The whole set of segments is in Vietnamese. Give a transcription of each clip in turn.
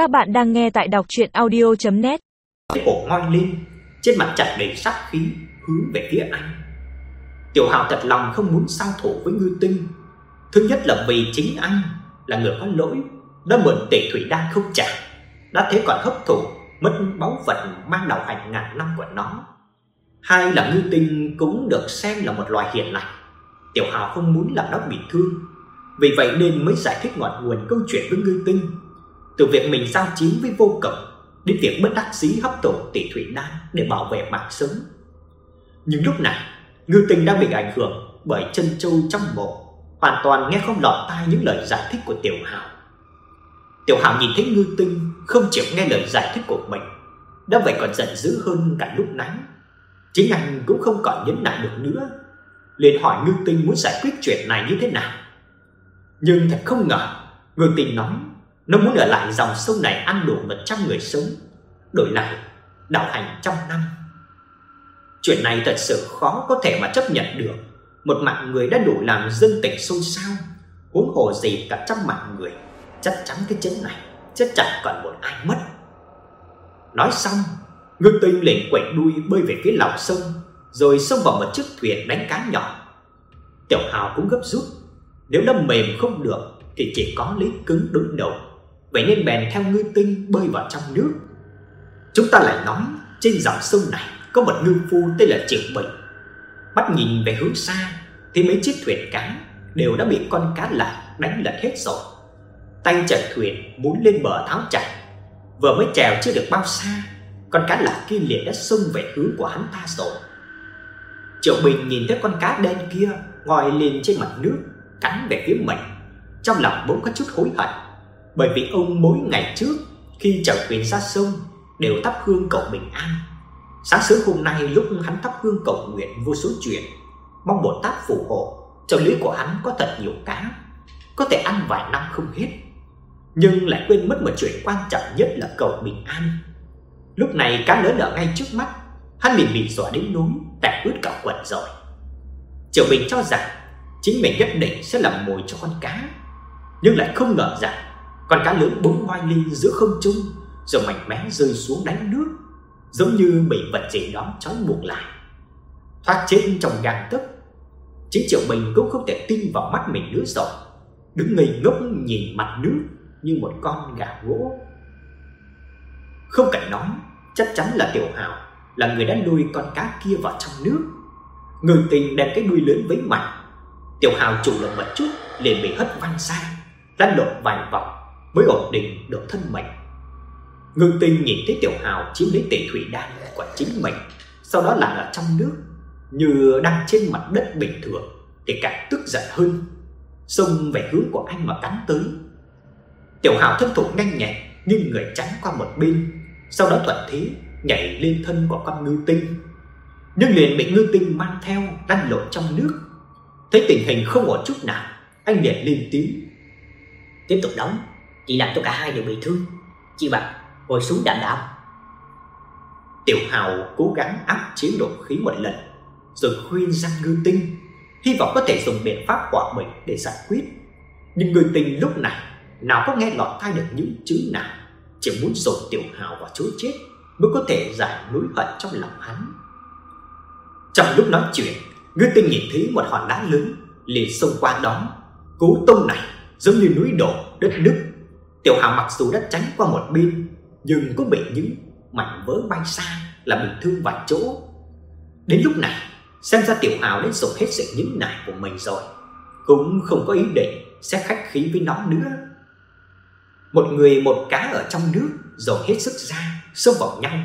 Các bạn đang nghe tại đọc chuyện audio.net cổ ngoi lên, Trên mặt chặt đầy sát khí, Hướng về phía anh. Tiểu Hào thật lòng không muốn sao thủ với ngư tinh. Thứ nhất là vì chính anh, Là người có lỗi, Đã mượn tể thủy đan không trả, Đã thế còn hấp thụ, Mất báu vật mang đạo hành ngàn năm của nó. Hai là ngư tinh cũng được xem là một loài hiền lành. Tiểu Hào không muốn làm nó bị thương. Vì vậy nên mới giải thích ngọn nguồn câu chuyện với ngư tinh. Từ việc mình giao chiến với vô cực Đến việc bất đắc dĩ hấp thụ tỷ thủy đan để bảo vệ mạng sống. Nhưng lúc này, Ngư tình đang bị ảnh hưởng bởi chân châu trong mộ, Hoàn toàn nghe không lọt tai những lời giải thích của Tiểu hạo. Tiểu hạo nhìn thấy ngư tinh không chịu nghe lời giải thích của mình, Đã vậy còn giận dữ hơn cả lúc nãy. Chính anh cũng không còn nhẫn nại được nữa, liền hỏi ngư tinh muốn giải quyết chuyện này như thế nào. Nhưng thật không ngờ, Ngư tinh nói nó muốn ở lại dòng sông này ăn đủ 100 người sống. Đổi lại, đạo hành trăm năm. Chuyện này thật sự khó có thể mà chấp nhận được. Một mạng người đã đủ làm dân tình xôn xao, Huống hồ gì cả trăm mạng người. Chắc chắn cái chấn này Chắc chẳng còn một ai mất. Nói xong Ngư tinh liền quẩy đuôi bơi về phía lòng sông, Rồi xông vào một chiếc thuyền đánh cá nhỏ. Tiểu Hào cũng gấp rút, Nếu đâm mềm không được Thì chỉ có lấy cứng đứng đầu. Vậy nên bèn theo ngư tinh bơi vào trong nước. Chúng ta lại nói Trên dòng sông này Có một ngư phu tên là Triệu Bình. Bắt nhìn về hướng xa Thì mấy chiếc thuyền cá Đều đã bị con cá lạc đánh lật hết rồi. Tay chật thuyền muốn lên bờ tháo chạy. Vừa mới trèo chưa được bao xa Con cá lạc kia liền đã xông về hướng của hắn ta rồi. Triệu Bình nhìn thấy con cá đen kia ngồi lên trên mặt nước, cắn về phía mình. Trong lòng bỗng có chút hối hận, bởi vì ông mỗi ngày trước khi chở thuyền ra sông đều thắp hương cầu bình an. Sáng sớm hôm nay lúc hắn thắp hương cầu nguyện vô số chuyện, mong Bồ Tát phù hộ cho lưới của hắn có thật nhiều cá, có thể ăn vài năm không hết. Nhưng lại quên mất một chuyện quan trọng nhất là cầu bình an. Lúc này cá lớn ở ngay trước mắt, hắn liền bị dọa đến núi tẹt ướt cả quần rồi. Triệu Bình cho rằng chính mình nhất định sẽ làm mồi cho con cá, nhưng lại không ngờ rằng con cá lớn bỗng ngoai lên giữa không trung rồi mạnh mẽ rơi xuống đánh nước, giống như bị vật gì đó trói buộc lại. Thoát chết trong gang tấc. Chính Triệu Bình cũng không thể tin vào mắt mình nữa rồi, đứng ngây ngốc nhìn mặt nước như một con gà gỗ. Không cần nói, chắc chắn là Tiểu Hào là người đã nuôi con cá kia vào trong nước. Người tình đem cái đuôi lớn với mạnh. Tiểu Hào chủ động một chút liền bị hất văng sang lăn lộn vài vòng mới ổn định được thân mình. Ngư Tinh nhìn thấy Tiểu Hào chiếm lấy tệ thủy đan của chính mình, sau đó lặn ở trong nước như đang trên mặt đất bình thường thì càng tức giận hơn, xông về hướng của anh mà cắn tới. Tiểu Hào thân thủ nhanh nhẹn nhưng người tránh qua một bên, sau đó thuận thế nhảy lên thân của con ngư tinh. Nhưng liền bị ngư tinh mang theo lăn lộn trong nước. Thấy tình hình không ổn chút nào, anh liền lên tiếng. Tiếp tục đóng, chỉ làm cho cả hai đều bị thương. Chi bằng ngồi xuống đảm đạo. Tiểu Hào cố gắng áp chế độ khí một lần, rồi khuyên răng ngư tinh, hy vọng có thể dùng biện pháp của mình để giải quyết. Nhưng ngư tinh lúc này nào có nghe lọt tai được những chữ nào, chỉ muốn dồn Tiểu Hào vào chỗ chết mới có thể giải nỗi hận trong lòng hắn. Trong lúc nói chuyện, Ngư Tinh nhìn thấy một hòn đá lớn liền xông qua đó, cú tông này giống như núi đổ đất nứt. Tiểu Hào mặc dù đã tránh qua một bên, nhưng cũng bị những mảnh vỡ bay xa là bị thương vài chỗ. Đến lúc này, xem ra Tiểu Hào đã dùng hết sự nhẫn nại của mình rồi, cũng không có ý định sẽ khách khí với nó nữa. Một người một cá ở trong nước dồn hết sức ra, xông vào nhau.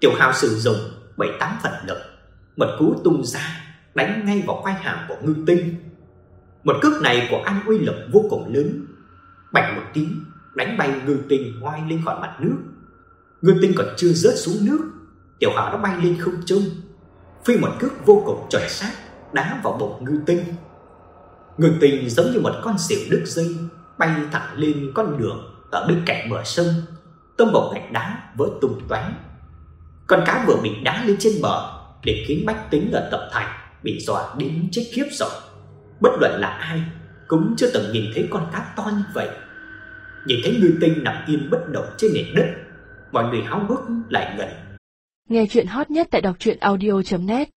Tiểu Hào sử dụng bảy tám phần lực, một cú tung ra đánh ngay vào quai hàm của Ngư Tinh. Một cước này của anh uy lực vô cùng lớn. bạch một tiếng, đánh bay Ngư Tinh ngoài lên khỏi mặt nước. Ngư Tinh còn chưa rớt xuống nước, Tiểu Hào đã bay lên không trung, phi một cước vô cùng chuẩn xác đá vào bụng Ngư Tinh. Ngư Tinh giống như một con xỉu đứt dây bay thẳng lên con đường ở bên cạnh bờ sông, tông vào gạch đá vỡ tung tóe. Con cá vừa bị đá lên trên bờ để khiến bách tính ở tập thành bị dọa đến chết khiếp rồi. Bất luận là ai cũng chưa từng nhìn thấy con cá to như vậy. Nhìn thấy người tinh nằm yên bất động trên nền đất, Mọi người háo hức lại gần. Nghe chuyện hot nhất tại đọc truyện audio.net